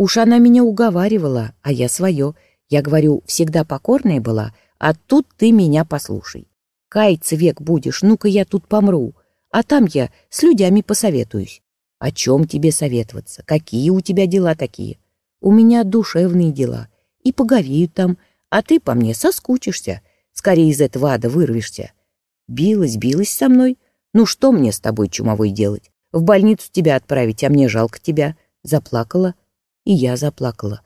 Уж она меня уговаривала, а я свое. Я говорю, всегда покорная была, а тут ты меня послушай. Каяться век будешь, ну-ка я тут помру. А там я с людьми посоветуюсь. О чем тебе советоваться? Какие у тебя дела такие? У меня душевные дела. И поговеют там, а ты по мне соскучишься. Скорее из этого ада вырвешься. Билась, билась со мной. Ну что мне с тобой, чумовой, делать? В больницу тебя отправить, а мне жалко тебя. Заплакала, и я заплакала.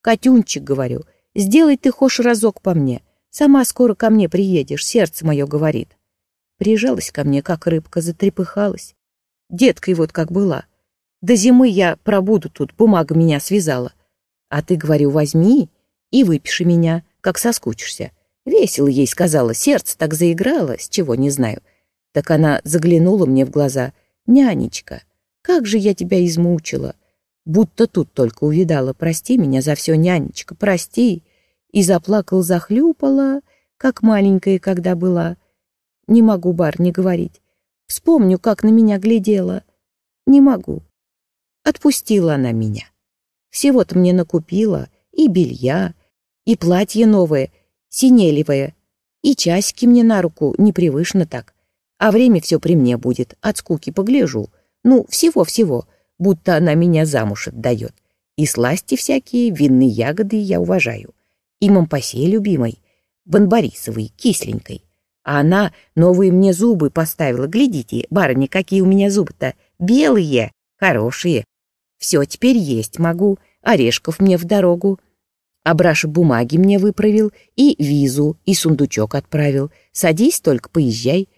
Катюнчик, говорю, сделай ты хошь разок по мне. Сама скоро ко мне приедешь, сердце мое говорит. Прижалась ко мне, как рыбка, затрепыхалась. Деткой вот как была. До зимы я пробуду тут, бумага меня связала. А ты, говорю, возьми и выпиши меня, как соскучишься. Весело ей сказала, сердце так заиграло, с чего не знаю. Так она заглянула мне в глаза. «Нянечка, как же я тебя измучила!» Будто тут только увидала. «Прости меня за все, нянечка, прости!» И заплакал, захлюпала, как маленькая, когда была. Не могу, бар, не говорить. Вспомню, как на меня глядела. Не могу. Отпустила она меня. Всего-то мне накупила и белья, и платье новое, синелевое, и часики мне на руку непривычно так. А время все при мне будет, от скуки погляжу. Ну, всего-всего, будто она меня замуж отдает. И сласти всякие, винные ягоды я уважаю. И мампасе любимой, бонбарисовой, кисленькой. А она новые мне зубы поставила. Глядите, барыня, какие у меня зубы-то. Белые, хорошие. Все теперь есть могу. Орешков мне в дорогу. Абраша бумаги мне выправил, и визу, и сундучок отправил. Садись только, поезжай.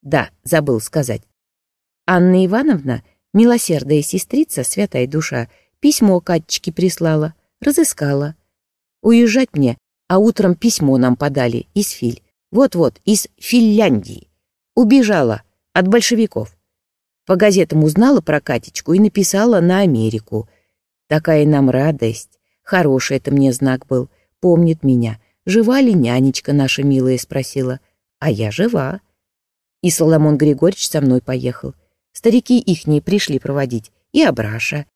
Да, забыл сказать. Анна Ивановна, милосердная сестрица, святая душа, письмо Катечке прислала, разыскала. Уезжать мне, а утром письмо нам подали из Филь. Вот-вот, из Финляндии. Убежала от большевиков. По газетам узнала про Катечку и написала на Америку. Такая нам радость. Хороший это мне знак был. Помнит меня. Жива ли нянечка наша милая, спросила. А я жива. И Соломон Григорьевич со мной поехал. Старики ихние пришли проводить. И Абраша.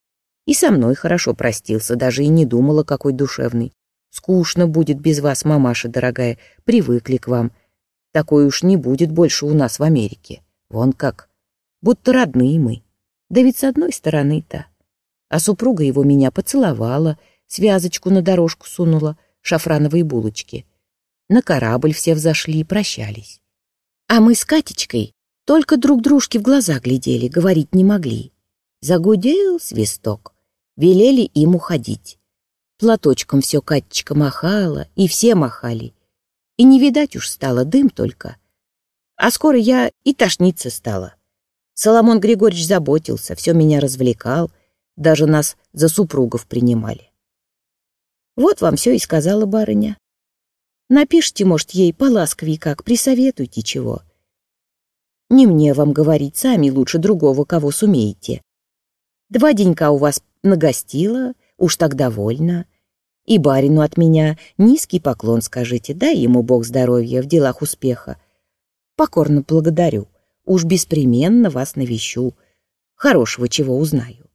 И со мной хорошо простился, даже и не думала, какой душевный. Скучно будет без вас, мамаша дорогая, привыкли к вам. Такой уж не будет больше у нас в Америке. Вон как. Будто родные мы. Да ведь с одной стороны-то. А супруга его меня поцеловала, связочку на дорожку сунула, шафрановые булочки. На корабль все взошли и прощались. А мы с Катечкой только друг дружке в глаза глядели, говорить не могли. Загудел свисток. Велели им уходить. Платочком все Катечка махала, и все махали. И не видать уж стало, дым только. А скоро я и тошниться стала. Соломон Григорьевич заботился, все меня развлекал, даже нас за супругов принимали. Вот вам все и сказала барыня. Напишите, может, ей поласковей как, присоветуйте чего. Не мне вам говорить, сами лучше другого, кого сумеете. Два денька у вас нагостила, уж так довольна. И барину от меня низкий поклон скажите, дай ему Бог здоровья в делах успеха. Покорно благодарю, уж беспременно вас навещу, хорошего чего узнаю.